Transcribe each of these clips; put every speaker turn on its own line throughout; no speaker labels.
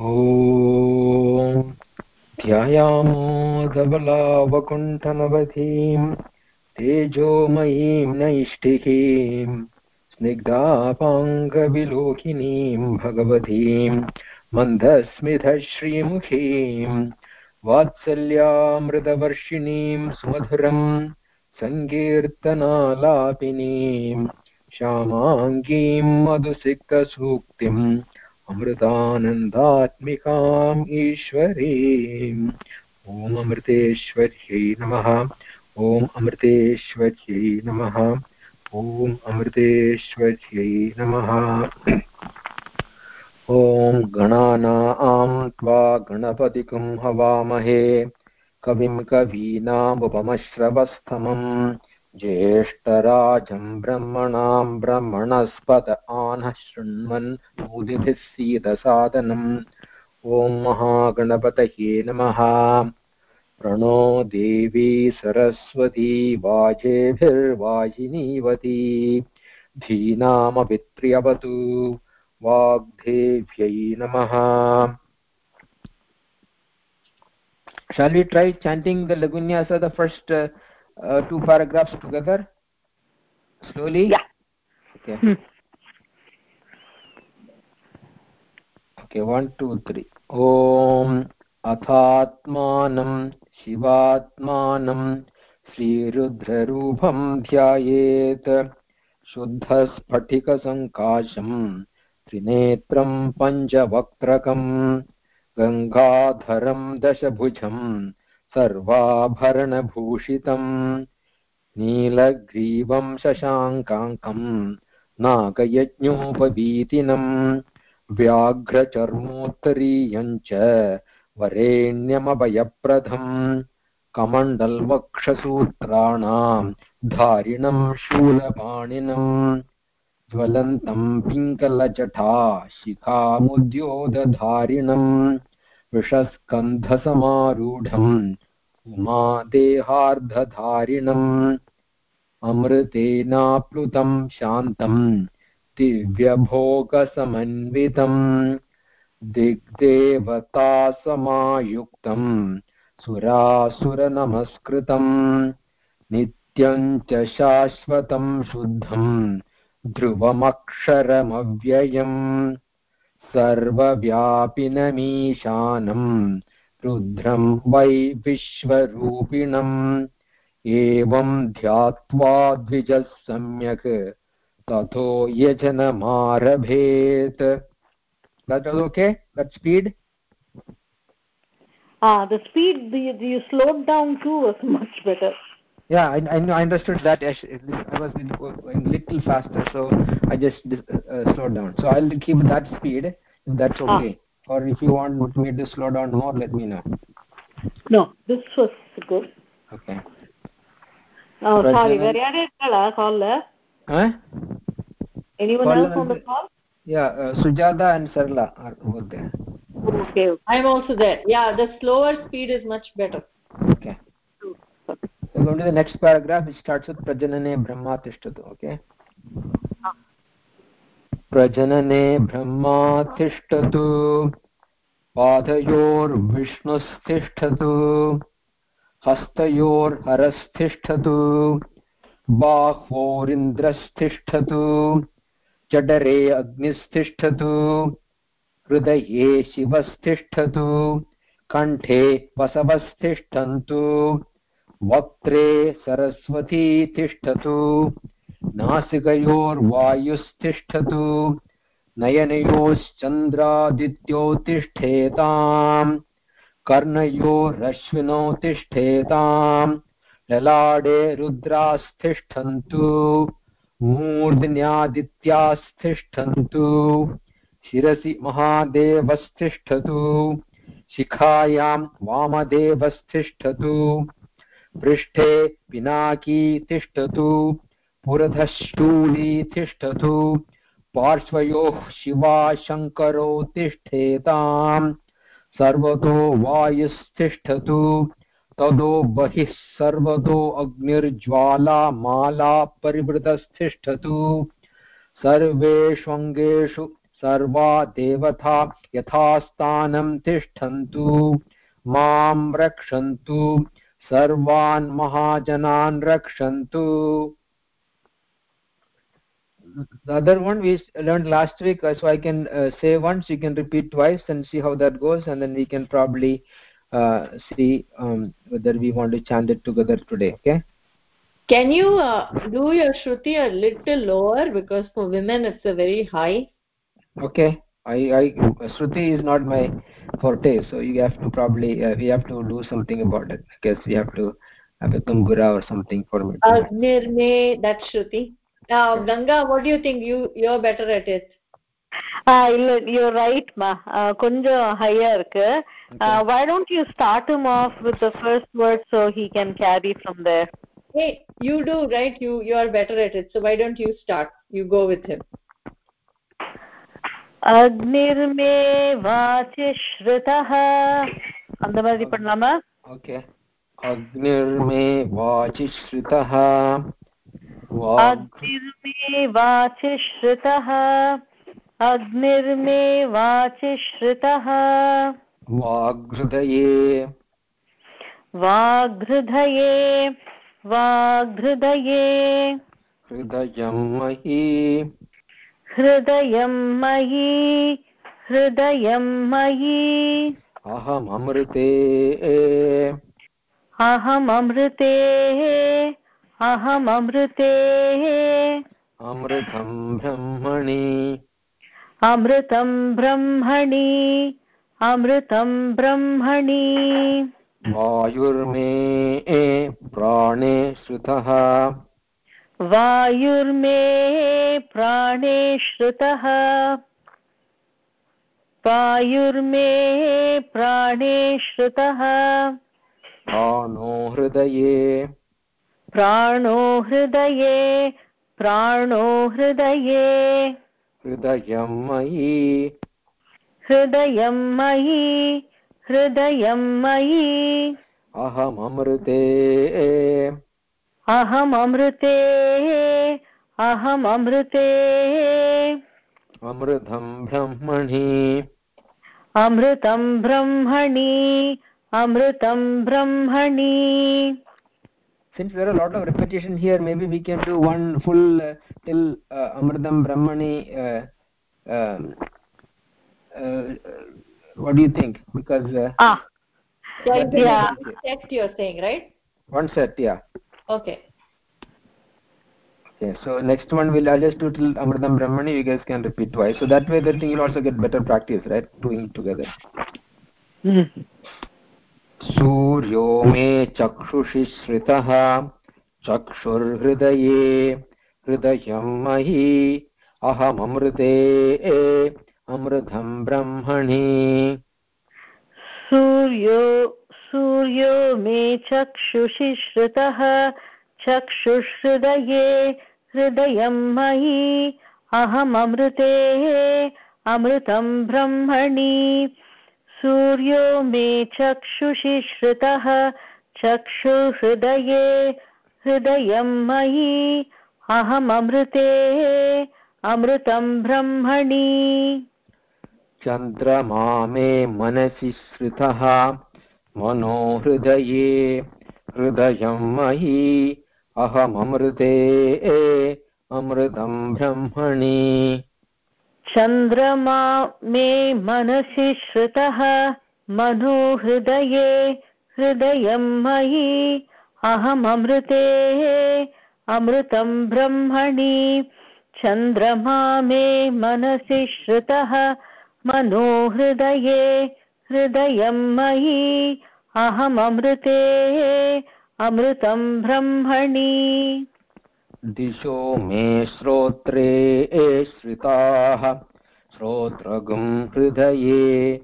ॐ ध्यायामो धबलावकुण्ठनवधीं तेजोमयीं नैष्टिकीं स्निग्धापाङ्गविलोकिनीं भगवतीं मन्दस्मितश्रीमुखीं वात्सल्यामृतवर्षिणीं सुमधुरं सङ्कीर्तनालापिनीं श्यामाङ्गीं मधुसिक्तसूक्तिम् अमृतानन्दात्मिकाम् ईश्वरीम्। ॐ अमृतेश्वर्यै नमः। ॐ अमृतेश्वर्यै नमः। ॐ अमृतेश्वर्यै नमः। ॐ गणानां त्वा गणपतिकं हवामहे। कविं कवीनामुपमश्रवस्तमम्। ज्येष्ठराजं ब्रह्मणां ब्रह्मणस्पत आनः शृण्वन् मुदिभिः सीदसादनम् ॐ महागणपतये नमः। प्रणो देवी सरस्वती वाजेभिर्वाजिनीवती। धीनामभित्र्यवतु वाग्देव्यै नमः। Shall we try chanting the Lagunyasa, the first uh, uh, two paragraphs together? Slowly?
Yeah.
Okay. Okay one two three. Om अथात्मानं शिवात्मानं श्रीरुद्ररूपं ध्यायेत् शुद्धस्फटिकसङ्काशं त्रिनेत्रं पञ्चवक्त्रकं गङ्गाधरं दशभुजं सर्वाभरणभूषितम्। नीलग्रीवं शशाङ्काङ्कम् नागयज्ञोपवीतिनम्। व्याघ्रचर्मोत्तरीयम् च वरेण्यमभयप्रदम् कमण्डल्वक्षसूत्राणाम् धारिणम् शूलपाणिनम् ज्वलन्तम् पिङ्गलजटा शिखामुद्योदधारिणम् विषस्कन्धसमारूढम् उमादेहार्धधारिणम् अमृतेनाप्लुतं शान्तं दिव्यभोगसमन्वितम् दिग्देवतासमायुक्तं सुरासुरनमस्कृतम् नित्यं च शाश्वतं शुद्धं ध्रुवमक्षरमव्ययम्। सर्वव्यापिनमीशानम् रुद्रम् वै विश्वरूपिणम्। एवम् ध्यात्वा द्विजः सम्यक् ततो यजनमारभेत्। Okay that speed
Ah, the speed the, the slowed down too was much better.
Yeah i i, I understood that i was going little faster so i just uh, slowed down. So i'll keep that speed that's okay. Ah. or if you want me to slow down more let me know.
No this was good.
Okay.
Oh sorry where are call
huh?
Anyone call else on the call?
Yeah uh, sujata and sarla are over there.
Okay. I'm also there. Yeah the slower speed is much better.
Okay so go to the next paragraph it starts with prajanane brahma tishtatu okay? प्रजनने ब्रह्मा तिष्ठतु पादयोर्विष्णुस्तिष्ठतु हस्तयोर्हरस्तिष्ठतु बाह्वोरिन्द्रस्तिष्ठतु जडरे अग्निस्तिष्ठतु हृदये शिवस्तिष्ठतु कण्ठे वसवस्तिष्ठन्तु वक्त्रे सरस्वती तिष्ठतु, नासिकयोर्वायुस्तिष्ठतु नयनयोश्चन्द्रादित्यो तिष्ठेताम् कर्णयोरश्विनौ तिष्ठेताम् ललाडे रुद्रास्तिष्ठन्तु, मूर्ध्न्यादित्यास्तिष्ठन्तु, शिरसि महादेवस्तिष्ठतु, शिखायां वामदेवस्तिष्ठतु पृष्ठे पिनाकी तिष्ठतु पुरधशूली तिष्ठतु, पार्श्वयोः शिवा शङ्करो तिष्ठेताम्, सर्वतो वायुस्तिष्ठतु, तदो बहिः सर्वतो अग्निर्ज्वाला माला परिवृतस्तिष्ठतु। सर्वेष्वङ्गेषु सर्वा देवता यथास्थानं तिष्ठन्तु, माँ रक्षन्तु। सर्वान् महाजनान् रक्षन्तु the other one we learned last week uh, so i can uh, say once you can repeat twice and see how that goes and then we can probably uh, see um, whether we want to chant it together today okay
can you uh, do your shruti a little lower because for women it's a very high
okay i i shruti is not my forte so you have to probably uh, we have to do something about it. I guess we have to have a tumbura or something for me
agnirme that shruti. Uh, ganga what do you think you you're better at it?
Uh, you're right ma. Uh, konjam higher irukku uh, why don't you start him off with the first word so he can carry from there?
Hey you do right? You you are better at it so why don't you start? You go with him
அக்னிர்மே வாசி ஸ்ருதः அந்த மாதிரி பண்ணலாமா
okay அக்னிர்மே வாசி ஸ்ருதः
अग्निर्मे वाचि श्रुतः अग्निर्मे वाचि श्रुतः
वाग्हृदये
वाग्हृदये वाग्हृदये
हृदयं मयि
हृदयं मयि हृदयं मयि।
अहममृते।
अहममृते अहममृते।
अमृतं ब्रह्मणि।
अमृतं ब्रह्मणि अमृतं ब्रह्मणि।
वायुर्मे प्राणे श्रुतः।
वायुर्मे प्राणे श्रुतः। वायुर्मे प्राणे श्रुतः।
प्राणो हृदये।
प्राणो हृदये प्राणो हृदये।
हृदयं मयि।
हृदयं मयि हृदयं मयि।
अहममृते।
अहममृते अहममृते
अमृतं ब्रह्मणि
अमृतं ब्रह्मणि अमृतं ब्रह्मणि
since there are a lot of repetition here maybe we can do one full uh, till uh, amridam brahmani uh, um, uh, what do you think because uh,
ah
so yeah set you're saying right
one set yeah
okay
okay so next one we'll I'll just do till amridam brahmani you guys can repeat twice so that way the thing you'll also get better practice right doing it together
mm.
सूर्यो मे चक्षुषि श्रितः चक्षुर्हृदये हृदयं मयि अहममृते अमृतं ब्रह्मणि
सूर्यो सूर्यो मे चक्षुषि श्रुतः चक्षुषहृदये हृदयं मयि। अहममृते अमृतं ब्रह्मणि। सूर्यो मे चक्षुषि श्रुतः चक्षुहृदये हृदयं मयि। अहममृते अमृतं ब्रह्मणि।
चन्द्रमा मे मनसि श्रुतः। मनो हृदये हृदयं मयि, अहममृते, अमृतं ब्रह्मणि।
चन्द्रमा मे मनसि श्रुतः मनो हृदये हृदयं मयि, अहममृते, अमृतं ब्रह्मणि। चन्द्रमा मे मनसि श्रुतः मनो हृदये हृदयं मयि अहममृते अमृतं ब्रह्मणि।
दिशो मे श्रोत्रे श्रिताः श्रोत्रगुं हृदये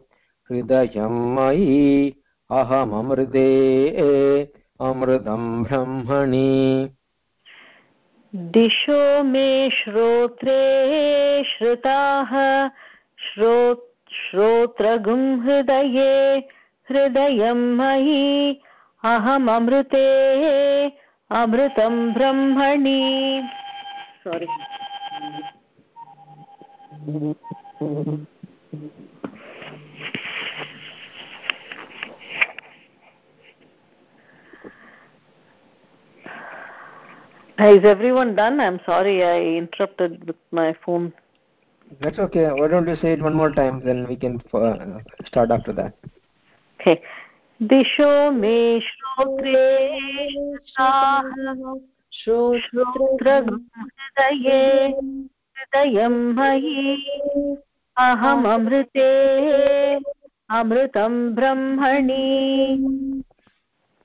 हृदयं मयि अहममृते अमृतं ब्रह्मणि।
दिशो मे श्रोत्रे श्रुताः श्रो श्रोत्रगुं हृदये हृदयं मयि अहममृते अमृतं ब्रह्मणि सोरि Is everyone done? I'm sorry I interrupted with my phone.
That's okay. Why don't you say it one more time, then we can uh, start after that.
Okay. दिशो मे श्रोत्रे श्रोत्रहृदये हृदयं मयि अहममृते अमृतं ब्रह्मणि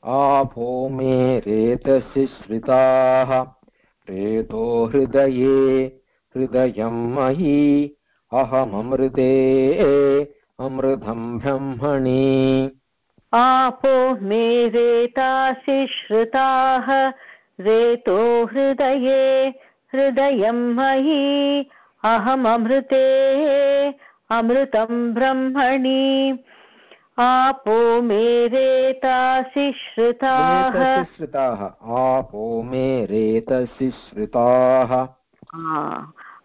आभो मे रेतसि श्रिताः रेतो हृदये हृदयं मयि अहममृते अमृतं ब्रह्मणि।
आपो मे रेतासि श्रुताः रेतो हृदये हृदयं मयि अहममृते अमृतं ब्रह्मणि। आपो मे रेतासि श्रुताः।
श्रुताः आपो मे रेतसि श्रुताः।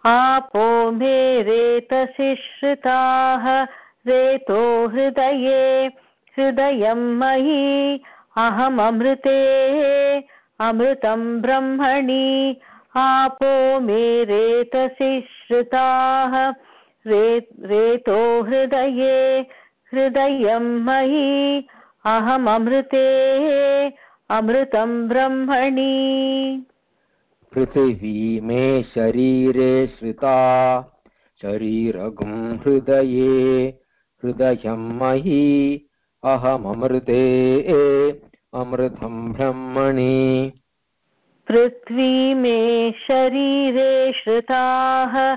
आपो मे रेतसि श्रुताः रेतो हृदये, हृदयं मयि अहममृते अमृतं ब्रह्मणि। आपो मे रेतसि श्रुताः रे, रेतो हृदये, हृदयं मयि अहममृते अमृतं ब्रह्मणि।
पृथिवी मे शरीरे श्रिता शरीरगुं हृदये हृदयं मयि अहममृते अमृतं ब्रह्मणि।
पृथ्वी मे शरीरे श्रुताः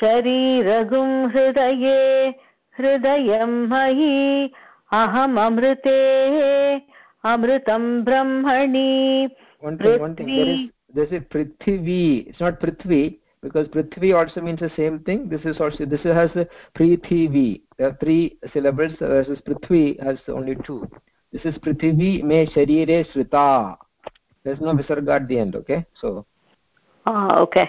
शरीरगुं हृदये हृदयं मयि अहममृते अमृतं ब्रह्मणि।
पृथ्वी this is prithvi it's not prithvi because prithvi also means the same thing this is also this has prithvi there are three syllables versus prithvi has only two this is prithvi me sharire shrita there's no visarga at the end okay so
ah okay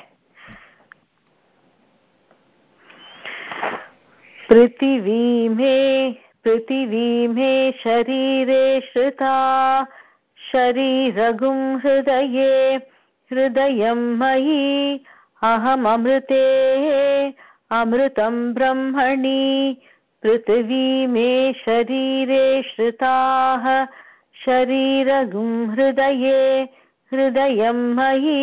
पृथिवी मे पृथिवी मे शरीरे श्रुता शरीरगुं हृदये हृदयं मयि अहममृते अमृतं ब्रह्मणि पृथिवी मे शरीरे श्रुताः शरीरगुं हृदये हृदयं मयि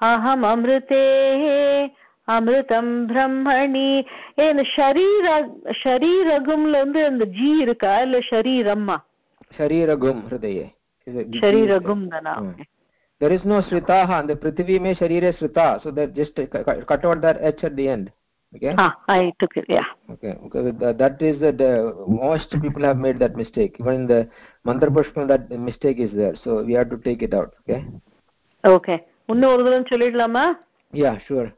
अहममृते அமிர்தம் பிரம்மணி ஏன் ஷரீர ஷரீரகும்ல வந்து அந்த ஜி இருக்கா இல்ல ஷரீரம்மா
ஷரீரகும் ஹிருதயே
ஷரீரகும் தானா
there is no sritaha and the prithvi me sharire srita so that just cut out that h at the end okay
ah i took it yeah
okay okay that is the, the most people have made that mistake even in the mantra pushpam that mistake is there so we have to take it out okay
okay இன்னும் ஒரு தடவை சொல்லிடலாமா
yeah sure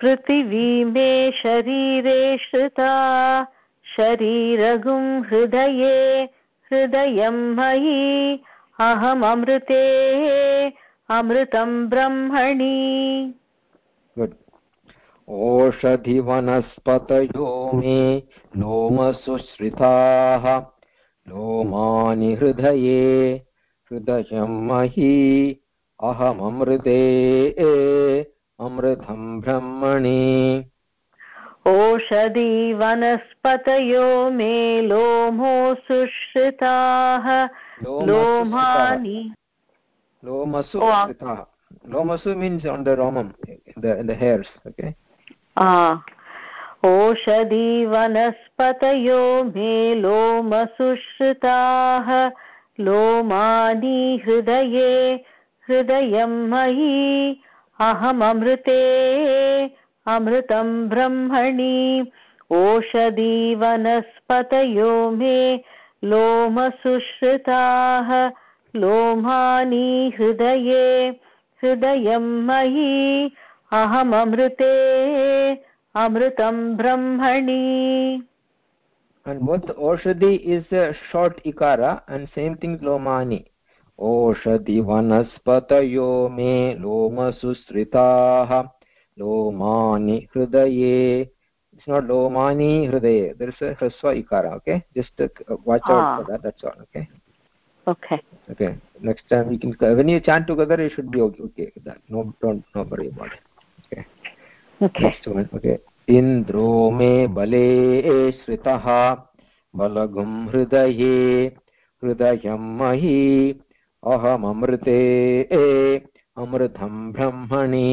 पृथिवी मे शरीरे श्रुता शरीरगुं हृदये हृदयं मयि अहममृते अमृतं ब्रह्मणि।
गुड् ओषधिवनस्पतयो मे लोमसुश्रिताः लोमानि हृदये हृदयं मही अहममृते अमृतं ब्रह्मणि।
ओषधि वनस्पतयो मे लोमो सुश्रिताः लोमानि
oh, lomasu means on the romam in the hairs okay?
ah वनस्पतयो मे लोमसुश्रिताः। लोमानि हृदये हृदयं मयि अहममृते। अमृतं ब्रह्मणि ओषधि वनस्पतयो मे लोमसुश्रिताः लोमानि हृदये हृदयं मयि अहममृते अमृतं ब्रह्मणि।
And both oshadi is a short ikara and same thing lomani ओषधि वनस्पतयो मे लोमसुसृताः लोमानि हृदये it's not lomani hridaye there is a hraswa ikara okay just uh, watch out ah. for that that's all okay
okay
okay next time we can when you chant together you should be okay, okay with that no don't no worry about it okay
okay
next one okay इन्द्रो मे बले श्रितः बलगुं हृदये हृदयं मही अहममृते अमृतं ब्रह्मणि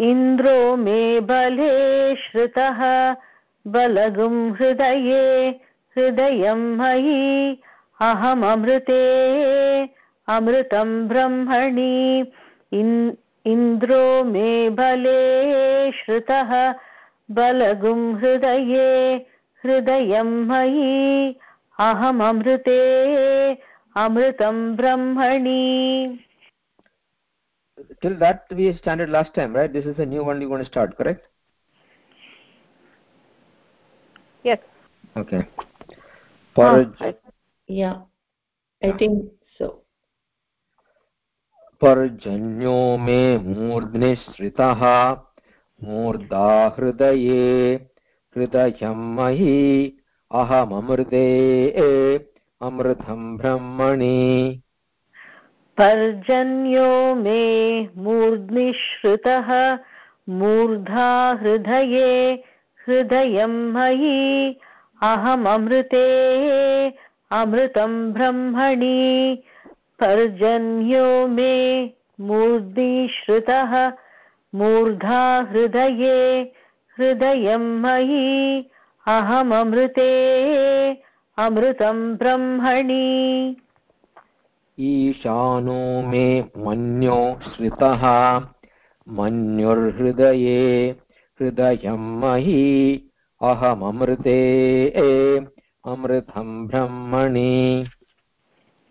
इन्द्रो मे बले श्रुतः, बलगुं हृदये, हृदयं मयि अहममृते अमृतं ब्रह्मणि। इन्द्रो मे बले श्रुतः, बलगुं हृदये, हृदयं मयि अहममृते अमृतं ब्रह्मणि।
Till that we started last time right this is a new one you want to start correct
yes
okay Paraj
oh, yeah i think so
पर्जन्यो मे मूर्ध्निश्रितः मूर्धा हृदये हृदयं मही अहममृते अमृतं ब्रह्मणि
पर्जन्यो मे मूर्ध्निश्रुतः, मूर्धा हृदये, हृदयं मयि, अहममृते, अमृतं ब्रह्मणि। पर्जन्यो मे मूर्धिश्रुतः मूर्धा हृदये, हृदयं मयि, अहममृते, अमृतं ब्रह्मणि।
ईशानो मे मन्यो श्रितः मन्युर्हृदये हृदयं मही अहममृते। अमृतं ब्रह्मणि।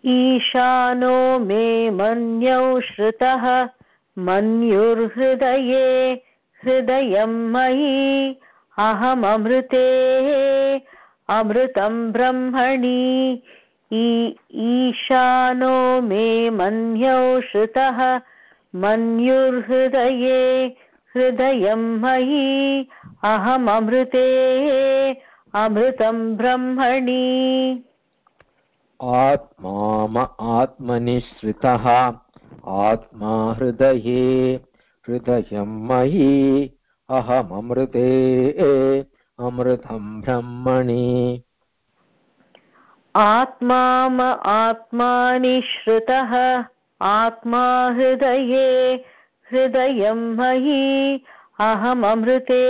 ईशानो मे मन्यौ श्रुतः। मन्युर्हृदये हृदयं मयि अहममृते। अमृतं ब्रह्मणि। ईशानो मे मन्यौ श्रुतः मन्युर्हृदये हृदयं मयि अहममृते अमृतं ब्रह्मणि।
आत्माम आत्मनिश्रितः आत्मा हृदये हृदयं मयि अहममृते अमृतं ब्रह्मणि।
आत्माम आत्मानिश्रितः आत्मा हृदये हृदयं मयि अहममृते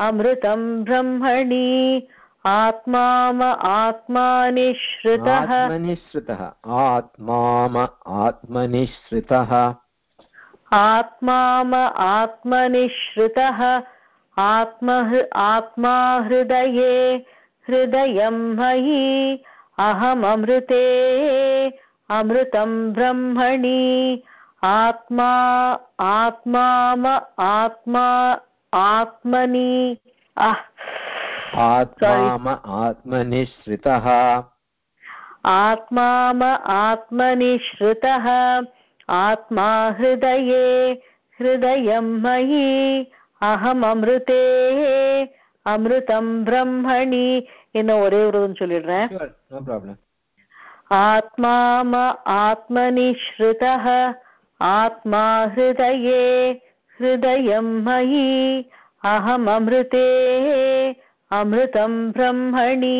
अमृतं ब्रह्मणि। आत्माम आत्मानिश्रितः
आत्मनिश्रितः आत्माम आत्मनिश्रितः
आत्माम आत्मनिश्रितः आत्म आत्मा हृदये हृदयं मयि अहमृते अमृतं ब्रह्मणि आत्मा आत्मा आत्मा आत्मनि
आत्मा आत्मनिश्रितः
आत्माम आत्मनिश्रितः आत्मा हृदये हृदयं मयि अहमृते अमृतं ब्रह्मणि। என்ன ஒரே ஒரு சொல்லிடுறேன் ஆத்மாம ஆத்மனி ஸ்ருதः ஆத்மா ஹிருதயே ஹிருதயம் மயி அகம் அமிர்தே அமிர்தம் பிரம்மணி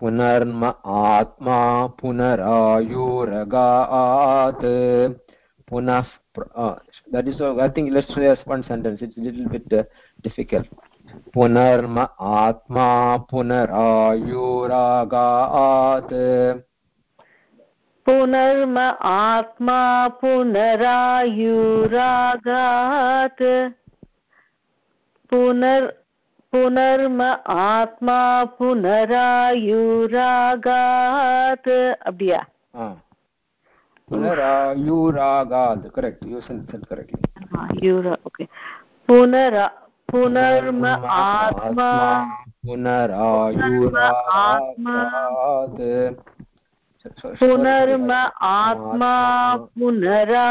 पुनर्म आत्मा पुनरायुरगात् पुनः uh, that is uh, i think let's say one sentence it's a little bit uh, difficult पुनर्म आत्मा पुनरायुरागात्।
पुनर्म आत्मा पुनरायुरागात्। पुनर् पुनर्म आत्मा पुनरायुरागात्। अब्या
पुनरायुरागात् करेक्ट् यू
सेन्टेन्स् ओके पुनरा पुनर्म आत्मा।
पुनरायुरागात्
पुनर्म आत्मा। पुनरायुरागात्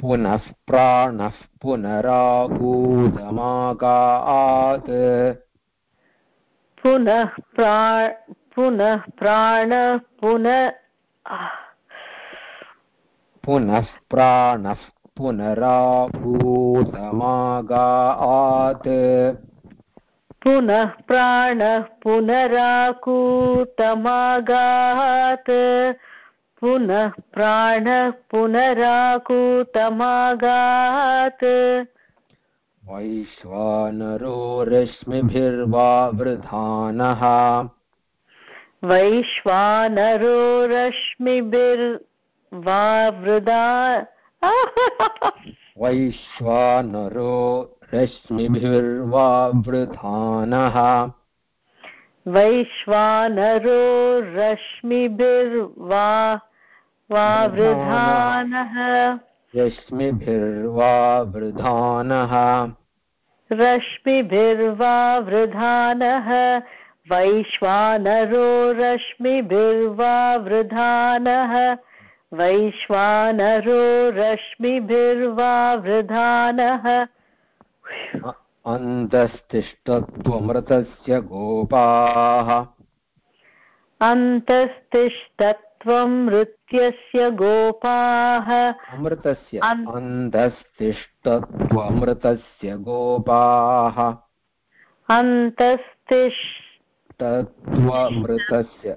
पुनः प्राणः पुनराकूतमागात्
पुनः प्रा पुनः प्राण पुनः
पुनः प्राणः पुनराभूतमागात्।
पुनः प्राणः पुनराकूतमागात् पुनः प्राणः पुनराकूतमागात्
वैश्वानरो रश्मिभिर्वावृधानः
वैश्वानरो रश्मिभिर्वावृदा
वैश्वानरो रश्मिभिर्वावृधानः।
वैश्वानरो रश्मिभिर्वा वावृधानः।
रश्मिभिर्वावृधानः।
रश्मिभिर्वावृधानः। वैश्वानरो रश्मिभिर्वावृधानः। वैश्वानरो रश्मिभिर्वावृधानः
अन्तस्तिष्ठत्वमृतस्य गोपाः।
अन्तस्तिष्ठत्वं नृत्यस्य गोपाः।
अमृतस्य
अन्-
अन्तस्तिष्ठत्वमृतस्य गोपाः।
अन्तस्तिष्ठत्वमृतस्य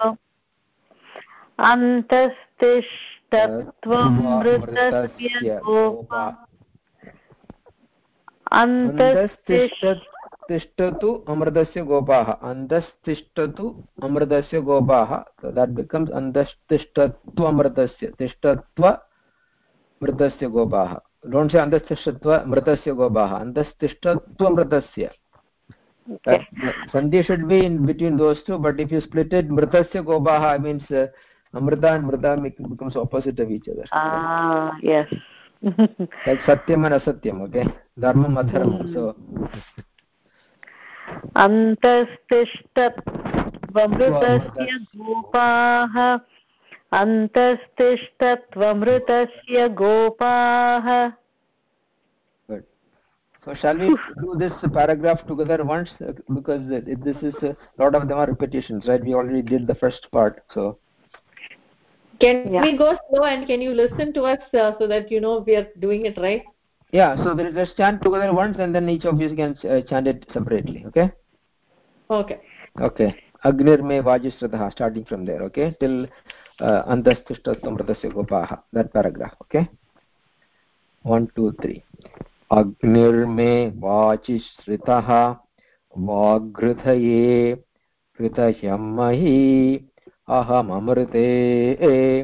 गोपा। अन्तस्तिष्ठ
अन्तस्तिष्ठ तिष्ठतु अमृतस्य गोपाः। अन्तस्तिष्ठतु अमृतस्य गोपाः। दट् बिकम्स् अन्तस्तिष्ठत्व अमृतस्य तिष्ठत्व मृतस्य गोपाः डोण्ट् से अन्तस्तिष्ठत्व मृतस्य गोपाः अन्तस्तिष्ठत्व मृतस्य sandhi should be in between those two but if you split it mritasya gopaha means uh, amrita and mrita make- becomes opposite of each other
ah yes
like satyam and asatyam okay dharmam adharmam so
अन्तस्तिष्ठत्वमृतस्य गोपाः अन्तस्तिष्ठत्वमृतस्य गोपाः
so shall we do this paragraph together once uh, because uh, this is a lot of them are repetitions right we already did the first part so
Can
Yeah.
we go slow and can you listen to us uh, so that you know we are doing it right?
yeah so there- let's chant together once and then each of you can uh, chant it separately okay
Okay.
okay vajisratah starting from there okay till uh, antastishtattamritasya gopaah that paragraph okay 1 2 3 अग्निर्मे वाचिश्रितः वाग्हृतये हृतह्यं मही अहममृते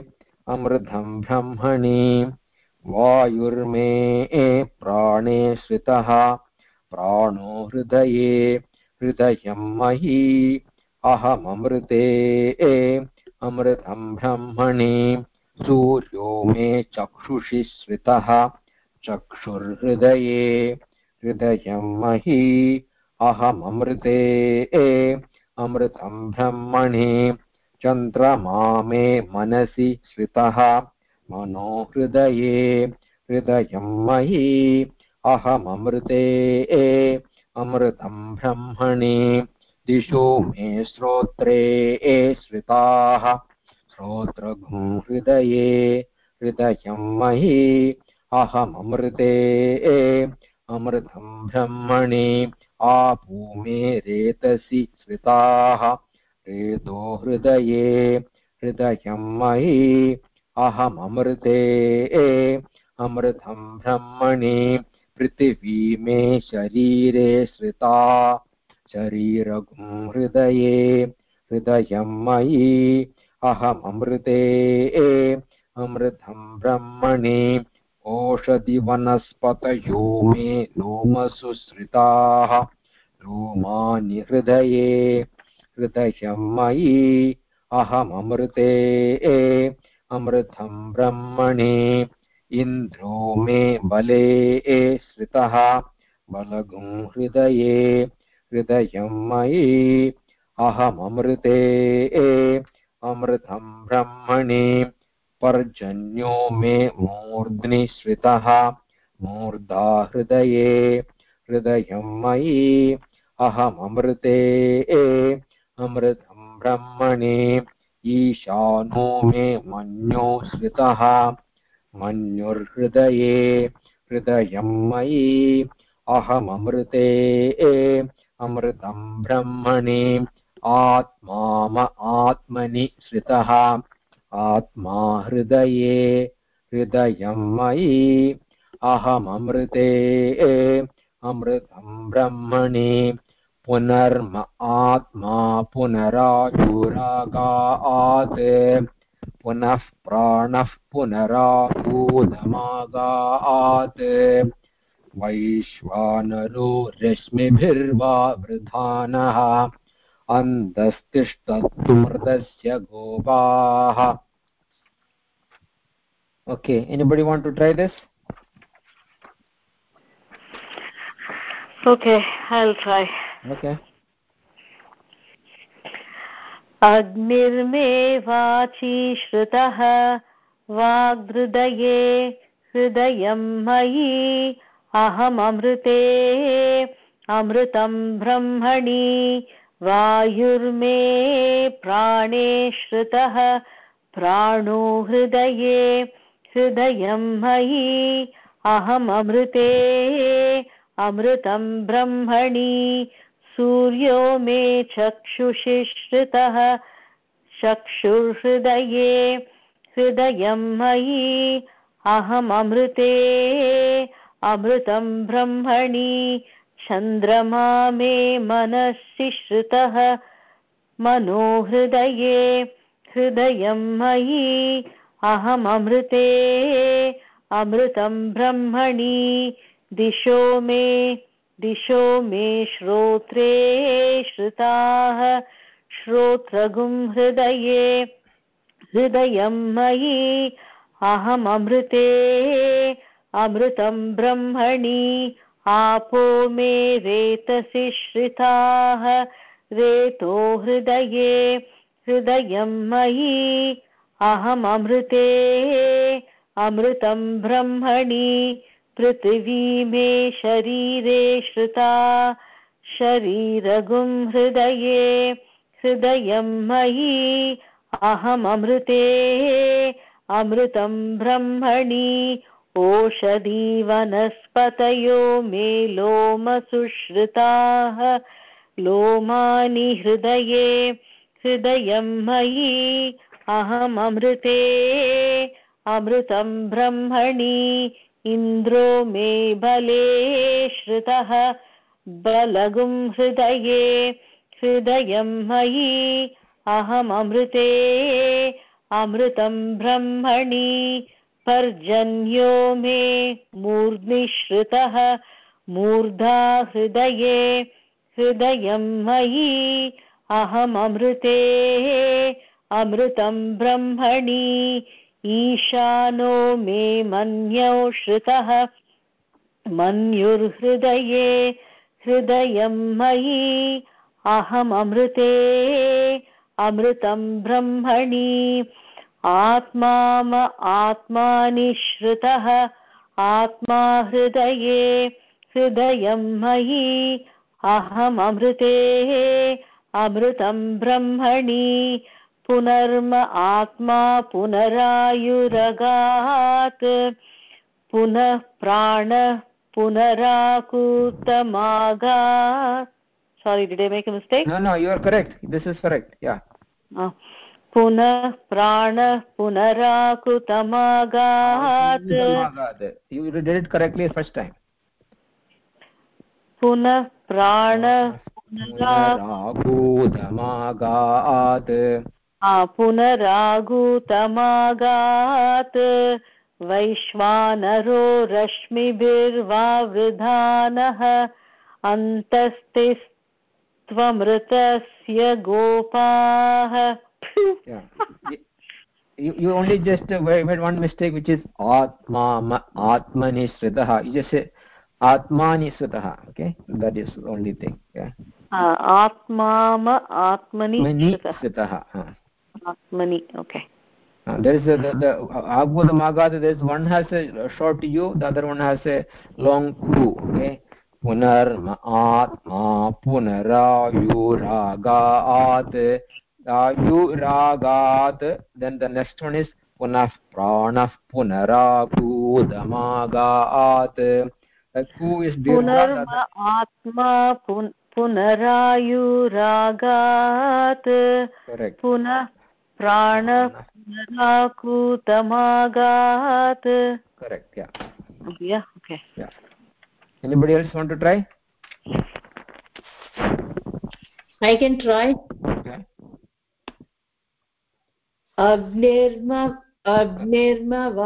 अमृतं ब्रह्मणि। वायुर्मे प्राणे श्रितः। प्राणो हृदये, हृदयं मही अहममृते अमृतं ब्रह्मणि। सूर्यो मे चक्षुषि श्रितः। चक्षुर्हृदये, हृदयं मही अहममृते अमृतं ब्रह्मणि। चन्द्रमा मे मनसि श्रितः मनो हृदये, हृदयं मही अहममृते अमृतं ब्रह्मणि, दिशो मे श्रोत्रे श्रिताः श्रोत्रगुं हृदये, हृदयं मही अहममृते अमृतं ब्रह्मणि आपूमे रेतसि श्रिताः रेतो हृदये हृदयं मही अहममृते अमृतं ब्रह्मणि पृथिवी मे शरीरे श्रिता शरीरगुं हृदये हृदयं मयि अहममृते अमृतं ब्रह्मणि ओषधिवनस्पतयो मे लोमसु श्रिताः लोमानि हृदये हृदयं मयि अहममृते अमृतं ब्रह्मणि, इन्द्रो मे बले श्रितः बलगुं हृदये हृदयं मयि अहममृते अमृतं ब्रह्मणि, पर्जन्यो मे मूर्ध्नि श्रितः मूर्धा हृदये हृदयं मयि अहममृते अमृतं ब्रह्मणि ईशानो मे मन्यो श्रितः मन्युर्हृदये हृदयं मयि अहममृते। अमृतं ब्रह्मणि आत्माम आत्मनि श्रितः आत्मा हृदये हृदयं मयि अहममृते। अमृतं ब्रह्मणि पुनर्म आत्मा पुनरायुरागात् पुनः प्राणः पुनराभूतमागात्। वैश्वानरो रश्मिभिर्वा वृधानः अन्तस्तिष्ठत्तुमृतस्य गोपाः। Okay, anybody want to try this?
Okay, i'll try.
Okay.
अग्निर्मे वाची श्रुतः वाग्हृदये हृदयं मयि अहममृते अमृतं ब्रह्मणि वायुर्मे प्राणे श्रुतः प्राणो हृदये हृदयं मयि अहममृते अमृतं ब्रह्मणि सूर्यो मे चक्षुषि श्रुतः चक्षुर्हृदये, हृदयं मयि, अहममृते। अमृतं ब्रह्मणि, चन्द्रमा मे मनसि श्रुतः मनोहृदये, हृदयं मयि, अहममृते। अमृतं ब्रह्मणि, दिशो मे दिशो मे श्रोत्रे श्रुताः श्रोत्रगुं हृदये। हृदयं मयि अहममृते। अमृतं ब्रह्मणि आपो मे रेतसि श्रिताः। रेतो हृदये। हृदयं मयि अहममृते। अमृतं ब्रह्मणि पृथिवी मे शरीरे श्रुता शरीरगुं हृदये हृदयं मयि अहममृते, अमृतं ब्रह्मणि ओषधी वनस्पतयो मे लोमसुश्रुताः, लोमानि हृदये, हृदयं मयि अहममृते, अमृतं ब्रह्मणि इन्द्रो मे बले श्रुतः बलगुं हृदये, हृदयं मयि अहममृते, अमृतं ब्रह्मणि पर्जन्यो मे मूर्ध्नि श्रुतः मूर्धा हृदये, हृदयं मयि अहममृते, अमृतं ब्रह्मणि ईशानो मे मन्यौ श्रुतः। मन्युर्हृदये, हृदयं मयि अहममृते अमृतं ब्रह्मणि। आत्माम आत्मानि श्रुतः, आत्मा हृदये, हृदयं मयि अहममृते अमृतं ब्रह्मणि। पुनर्म आत्मा पुनरायुरगात् पुनः प्राणः पुनराकूतमागात् sorry did i make a mistake
no no you are correct this is correct yeah
uh, पुनः प्राणः पुनराकुतमागात्
you did it correctly first time
पुनः प्राणः
पुनरागूतमागात्
पुनरागूतमागात् वैश्वानरो रश्मिभिर्वावृधानः अन्तस्तिस्त्वमृतस्य गोपाः
you, you only just uh, made one mistake which is atma atmani sritah you just say atmani sritah okay that is only thing yeah
आत्माम आत्मनि
mani sritah
आत्मनि okay
uh, there is a, the, the agudha magada there is one has a short u the other one has a long ku okay पुनर्म आत्मा पुनरायुरागात् आयुरागात् then the next one is पुनः प्राणः पुनराकूदमागात् ku is
पुनर्म आत्मा पुनरायुरागात् पुनः प्राणराकूतमागात्
correct anybody else want to try
I can try अग्निर्म अग्निर्मवाचिश्रितः।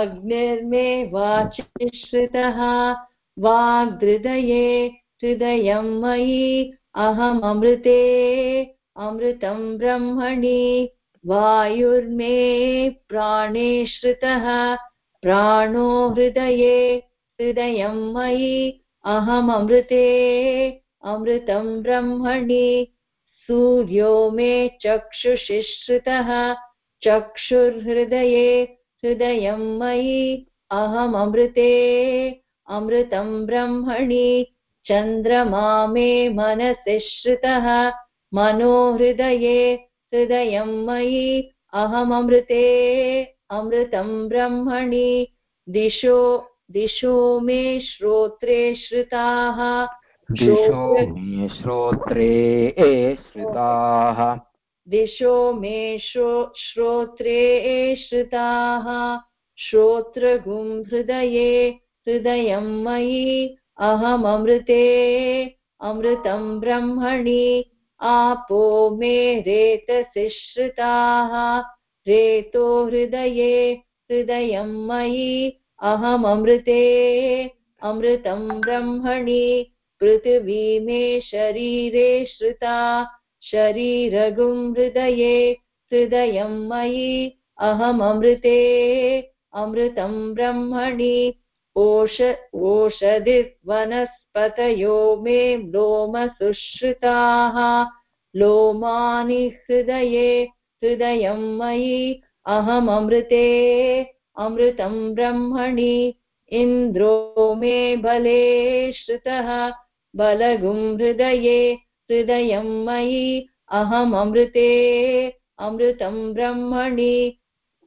अग्निर्मे वाचिश्रितः। वाग्हृदये हृदयं मयि अहममृते अमृतं ब्रह्मणि, वायुर्मे प्राणे श्रितः, प्राणो हृदये, हृदयं मयि अहममृते अमृतं ब्रह्मणि। सूर्यो मे चक्षुषि श्रितः, चक्षुर्हृदये, हृदयं मयि अहममृते अमृतं ब्रह्मणि। चन्द्रमा मे मनसि श्रितः मनो हृदये मयि अहममृते अमृतं ब्रह्मणि दिशो दिशो मे श्रोत्रे श्रिताः।
दिशो मे श्रोत्रे श्रिताः।
दिशो मे श्रोत्रे श्रिताः। श्रोत्रगुं हृदये हृदयं मयि अहममृते अमृतं ब्रह्मणि, आपो मे रेतसिश्रिताः रेतो हृदये, हृदयं मयि अहममृते अमृतं ब्रह्मणि, पृथिवी मे शरीरे श्रिता। शरीरगुं हृदये, हृदयं मयि अहममृते अमृतं ब्रह्मणि ओष ओषधिवनस्पतयो मे लोमसुश्रिताः। लोमानि हृदये, हृदयं मयि अहममृते अमृतं ब्रह्मणि, इन्द्रो मे बले श्रितः। बलगुं हृदये, हृदयं मयि अहममृते अमृतं ब्रह्मणि।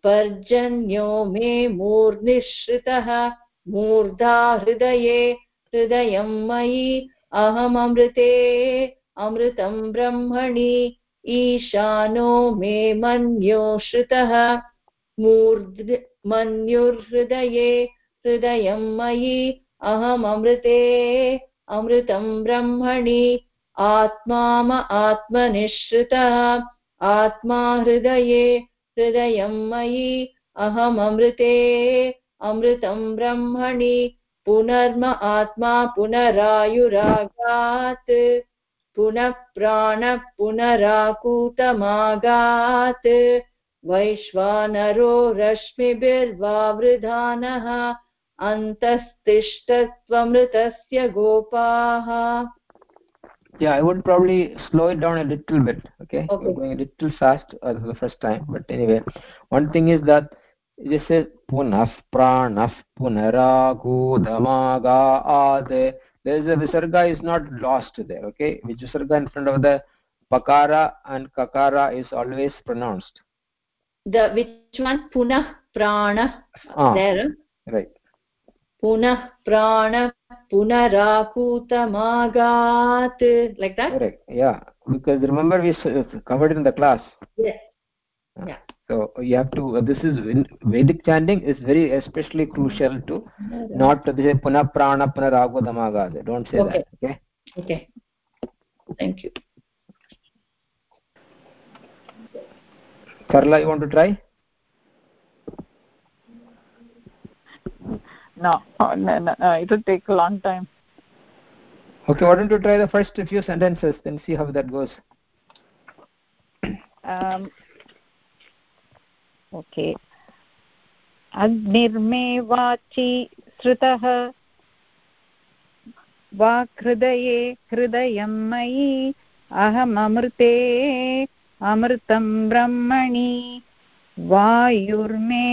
पर्जन्यो मे मूर्निश्रितः। मूर्धा हृदये, हृदयं मयि, अहममृते, अमृतं ब्रह्मणि, ईशानो मे मन्यो श्रितः। मूर्ध, मन्युर्हृदये, हृदयं मयि, अहममृते, अमृतं ब्रह्मणि, आत्माम आत्मनिःश्रितः। आत्मा हृदये, हृदयं मयि, अहममृते अमृतं ब्रह्मणि पुनर्म आत्मा पुनरायुरागात् पुनः प्राणः पुनराकूतमागात् वैश्वानरो रश्मिभिर्वावृधानः अन्तस्तिष्ठत्वमृतस्य गोपाः
yeah i would probably slow it down a little bit okay,
okay.
We're going a little fast uh, for the first time but anyway one thing is that this is punah pranah punaragudamagat there is a visarga is not lost there okay? Which visarga in front of the pakara and kakara is always pronounced.
The which one? Punah prana
ah,
there.
right.
Punah prana punarakutamagaat like that?
Correct yeah. Because remember we covered in the class.
Yes. Yeah
so you have to uh, this is in vedic chanting is very especially crucial to not to say puna prana punaragodamagad don't say
okay.
that okay
okay thank you
Karla, you want to try?
No, oh, no, no, no, it will take a long time.
Okay, why don't you try the first few sentences, then see how that goes.
Um, okay. अग्निर्मे वाचि श्रुतः वाक्हृदये हृदयं मयि अहममृते अमृतं ब्रह्मणि वायुर्मे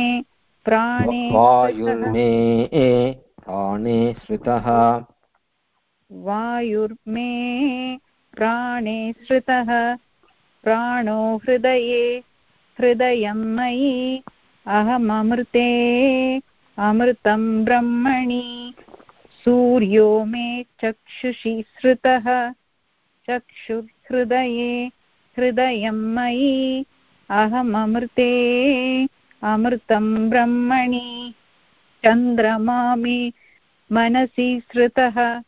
प्राणे
वायुर्मे प्राणे श्रुतः
वायुर्मे प्राणे श्रुतः प्राणो हृदये हृदयं मयि अहममृते अमृतं ब्रह्मणि। सूर्यो मे चक्षुषि श्रुतः चक्षुर्हृदये हृदयं मयि अहममृते अमृतं ब्रह्मणि। चन्द्रमा मे मनसि श्रुतः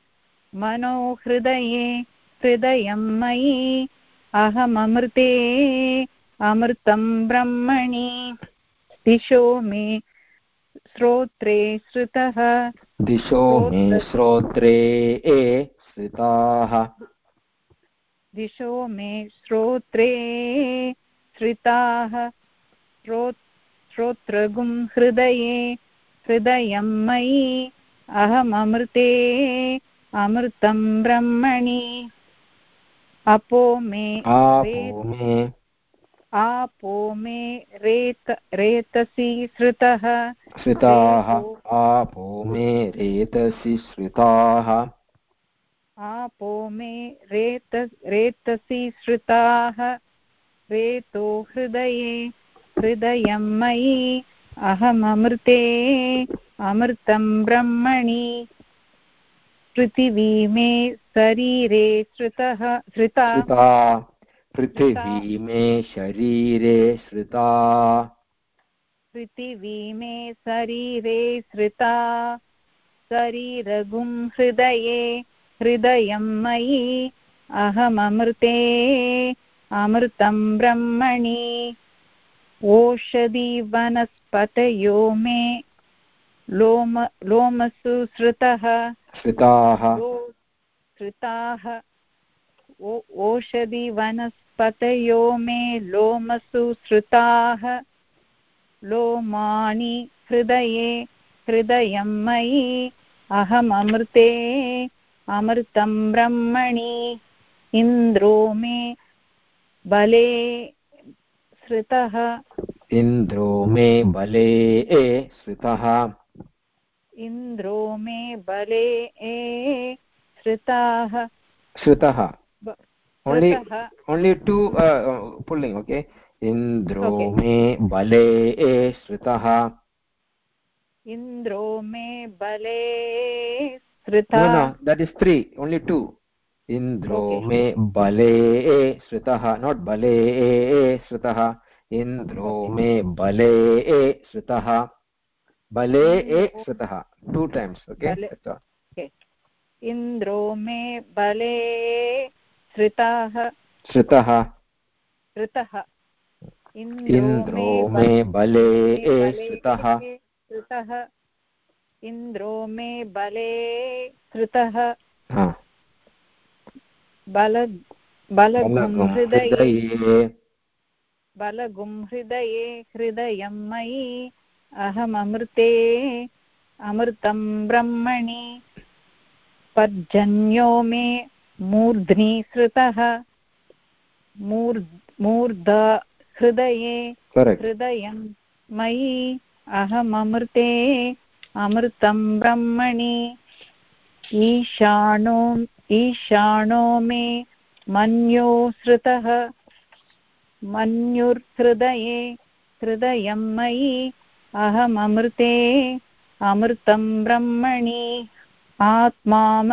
मनो हृदये हृदयं मयि अहममृते अमृतं ब्रह्मणि। दिशो मे श्रोत्रे श्रुतः।
दिशो मे श्रोत्रे श्रिताः।
दिशो मे श्रोत्रे श्रिताः। श्रोत्रगुं हृदये हृदयं मयि। अहममृते अमृतं ब्रह्मणि। अपो मे
आपो मे
आपो मे रेत रेतसि श्रुतः
श्रिताः आपो मे रेतसि श्रिताः
आपो मे रेत रेतसि श्रुताः रेतो हृदये हृदयं मयि अहममृते अमृतं ब्रह्मणि। पृथिवी मे शरीरे श्रुतः श्रुता
पृथिवी मे शरीरे श्रुता
पृथिवी मे शरीरे श्रुता शरीरगुं हृदये हृदयं मयि अहममृते अमृतं ब्रह्मणि। ओषधि वनस्पतयो मे लोम लोमसु श्रुतः
श्रुताः
श्रुताः ओषधि वनस्पतयो मे लोमसु श्रुताः लोमानि हृदये हृदयं मयि अहममृते अमृतं ब्रह्मणि इन्द्रो मे बले श्रुतः।
इन्द्रो मे बले श्रुतः।
इन्द्रो मे बले श्रुताः।
श्रुतः। Only only two uh, uh, pulling okay indro
Okay.
me bale श्रुतः
इन्द्रो मे बले श्रुतः
no that is three only two indro
Okay.
me bale श्रुतः not bale श्रुतः indro
Okay.
me bale श्रुतः bale
Indro-
श्रुतः two times okay
Bale-
that's all
इन्द्रो मे बले श्रुताः।
श्रुतः।
श्रुतः।
इन्द्रो मे बले श्रुतः।
श्रुतः। इन्द्रो मे बले श्रुतः।
हा।
बल बलगुं
बलगुं
हृदये
हृदये।
बलगुं हृदये हृदयं मयि अहममृते। अमृतं ब्रह्मणि। पर्जन्यो मे मूर्ध्नि श्रुतः मूर् मूर्ध हृदये हृदयं मयि अहममृते अमृतं ब्रह्मणि। ईशानो ईशानो मे मन्यो श्रुतः मन्युर्हृदये हृदयं मयि अहममृते अमृतं ब्रह्मणि। आत्माम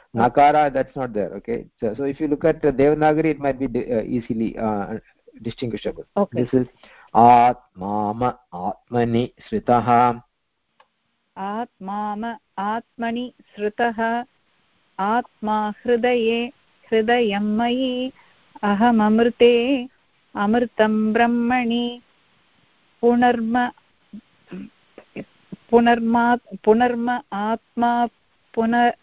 nakara that's not there okay so, so if you look at uh, devanagari it might be uh, easily uh, distinguishable
Okay.
this is atmama atmani sritah
आत्माम आत्मनि श्रुतः आत्मा हृदये हृदयं मयि अहममृते अमृतं ब्रह्मणि पुनर्म पुनर्मा पुनर्म आत्मा पुनर्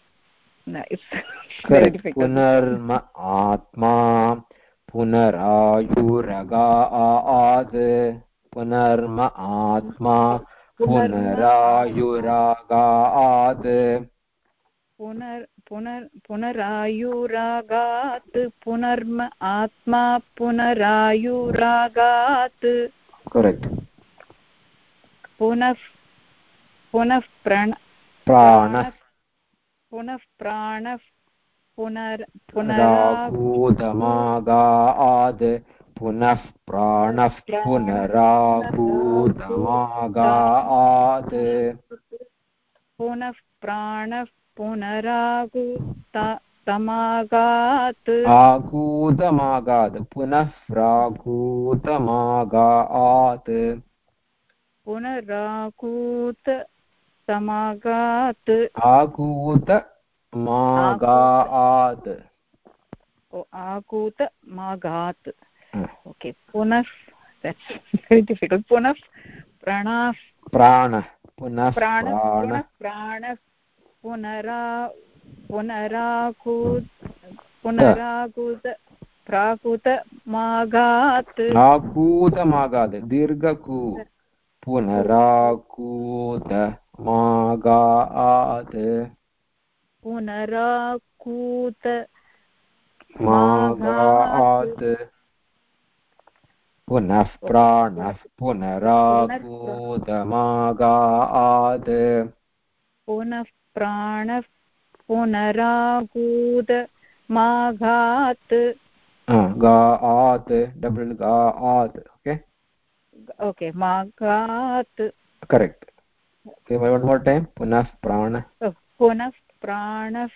difficult.
punarma atma punarayuragaad punarma atma punarayuragaad
पुनर् पुनर् पुनरायुरागात् पुनर्म आत्मा पुनरायुरागात्
correct
पुनः पुनः प्रण
prana
पुनः प्राणः पुनर् पुनरा
पुनरागूतमागाद पुनः प्राणः पुनरागूतमागाद
पुनः प्राणः पुनरागुतमागात्
आगूतमागाद पुनः प्रागूतमागात्
पुनराकूत समागात्।
आगूतमागात्
ओ आकूत मागात्।
Hmm.
ओके पुनः that's very difficult. पुनः प्रणः।
प्राणः पुनः
प्राण
प्राणः।
पुनः प्राणः पुनरा पुनराकूत पुनराकूत प्राकूत मागात्।
आकूतमागाद दीर्घकू पुनराकूतमागात्
पुनराकूत
मागात् पुनः प्राणः पुनराकूतमागात्
पुनः प्राणः पुनराकूत माघात्।
गात् डबल् गात् ओके?
ओके माघात्।
करेक्ट्। One more time. पुनः प्राणः
पुनः प्राणः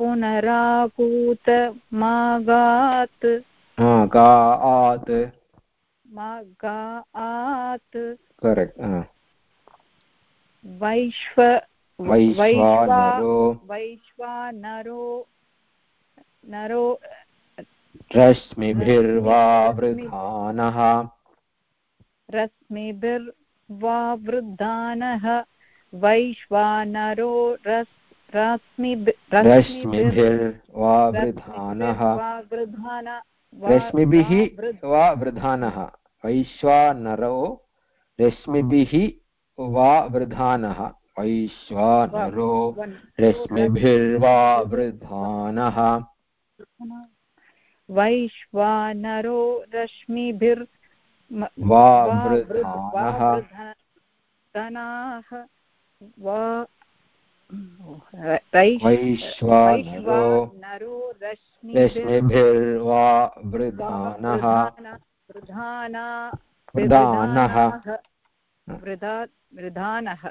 पुनराकूत मागात्
गात्
मागात्
करेक्ट्
वैश्व
वैश्वानरो
वैश्वानरो नरो
रश्मिभिर्वावृधानः
रश्मिभिर्वावृधानः वैश्वानरो रस् रश्मिभि
वा वृधानः वैश्वानरो रश्मिभिः वा वृधानः वैश्वानरो रश्मिभिर्वावृधानः
वैश्वानरो रश्मिभिर् धनाः वा
वैश्वानरो रश्मिभिर्वा वृधानः
वृधानः
वृधानः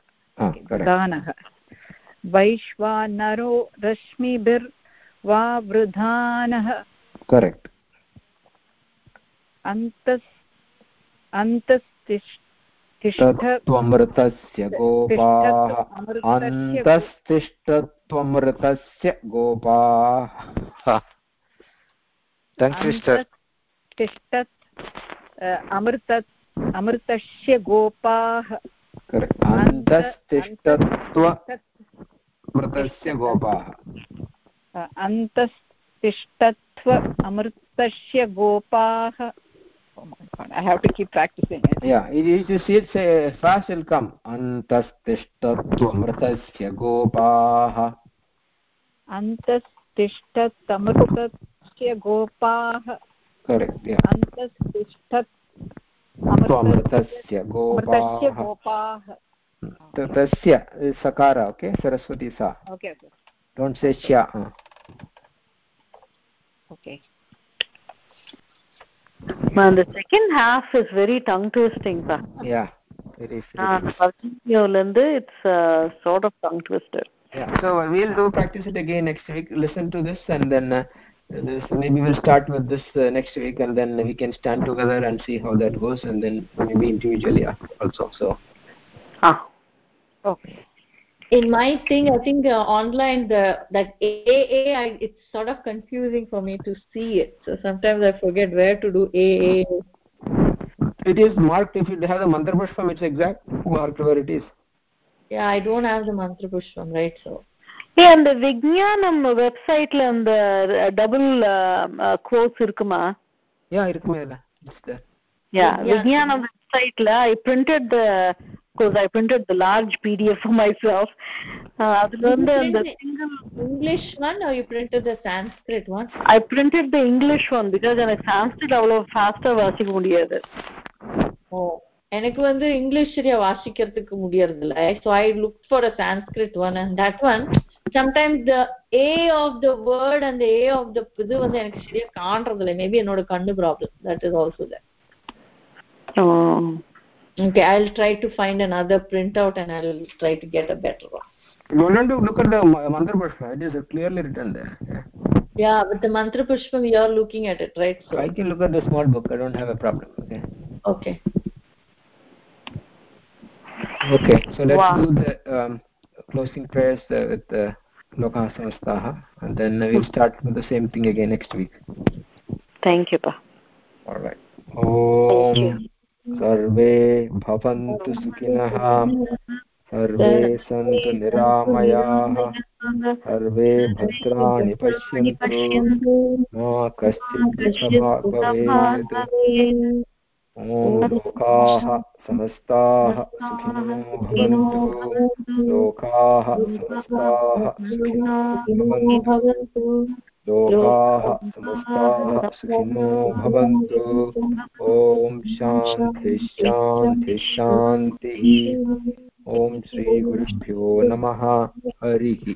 वृधानः वैश्वानरो रश्मिभिर्वा वृधानः
करेक्ट्
अन्तस् अन्तस्तिष्ठ तिष्ठ
तत्त्वमृतस्य गोपाः। अन्तस्तिष्ठत्वमृतस्य गोपाः
तिष्ठत् अमृत अमृतस्य गोपाः।
अन्तस्तिष्ठत्वमृतस्य गोपाः।
अन्तस्तिष्ठत्व अमृतस्य गोपाः। Oh my God, I have to keep practicing it.
Yeah, it you see it say fast will come. Gopaah.
अन्तस्तिष्ठत् अमृतस्य गोपाः
Correct, yeah.
अन्तस्तिष्ठत्
त्वमृतस्य गोपाः तस्य sakara okay saraswati sa
okay okay
don't say sya uh.
Okay
Man, the second half is very tongue twisting. Pa.
yeah it is, it
Ah,
is.
Pavjinyolandu, it's uh, sort of tongue twister.
yeah so we'll do practice it again next week listen to this and then uh, this maybe we'll start with this uh, next week and then we can stand together and see how that goes and then maybe individually also so
Ah.
Okay
in my thing, I think uh, online the that AA, I, it's sort of confusing for me to see it. So sometimes I forget where to do AA.
It is marked if you have the mantra pushpam, it's exact marked where it is.
Yeah, I don't have the mantra pushpam, right? So
ஏ அந்த விஜயானம் வெப்சைட்ல அந்த double course இருக்குமா
Yeah, இருக்குமே இல்ல. It's there.
Yeah,
Yeah.
Vijnanam website la I printed the course I printed the large PDF for myself. Uh, அதுல வந்து அந்த
You
single
English one or you printed the Sanskrit one?
I printed the English one because எனக்கு Sanskrit அவ்வளவு ஃபாஸ்டா வாசிக்க முடியாது.
ஓ எனக்கு வந்து இங்கிலீஷ் சரியா வாசிக்கிறதுக்கு முடியறது இல்ல so i looked for a sanskrit one and that one sometimes the a of the word and the a of the இது வந்து எனக்கு சரியா காண்றது இல்ல maybe என்னோட கண்ணு problem that is also there
Oh.
okay i'll try to find another printout and i'll try to get a better one
You want to look at the ma- mantra pushpam, it is clearly written there. Yeah.
yeah but the mantra pushpa you are looking at it right so
I can look at the small book, I don't have a problem. Okay.
okay
Okay, so let's
Wow.
do the um, closing prayers uh, with the Loka Samastaha and then we'll start with the same thing again next week.
Thank you, Pa.
Alright.
Thank you.
Om सर्वे भवन्तु सुखिनः। सर्वे सन्तु निरामयाः। सर्वे भद्राणि पश्यन्तु। मा कश्चित् भवेत्। लोकाः समस्ताः सुखिनो भवन्तु। लोकाः समस्ताः सुखिनो भवन्तु। लोकाः समस्ताः सुखिनो भवन्तु। ॐ शान्ति शान्ति शान्तिः। ॐ श्रीगुरुभ्यो नमः। हरिः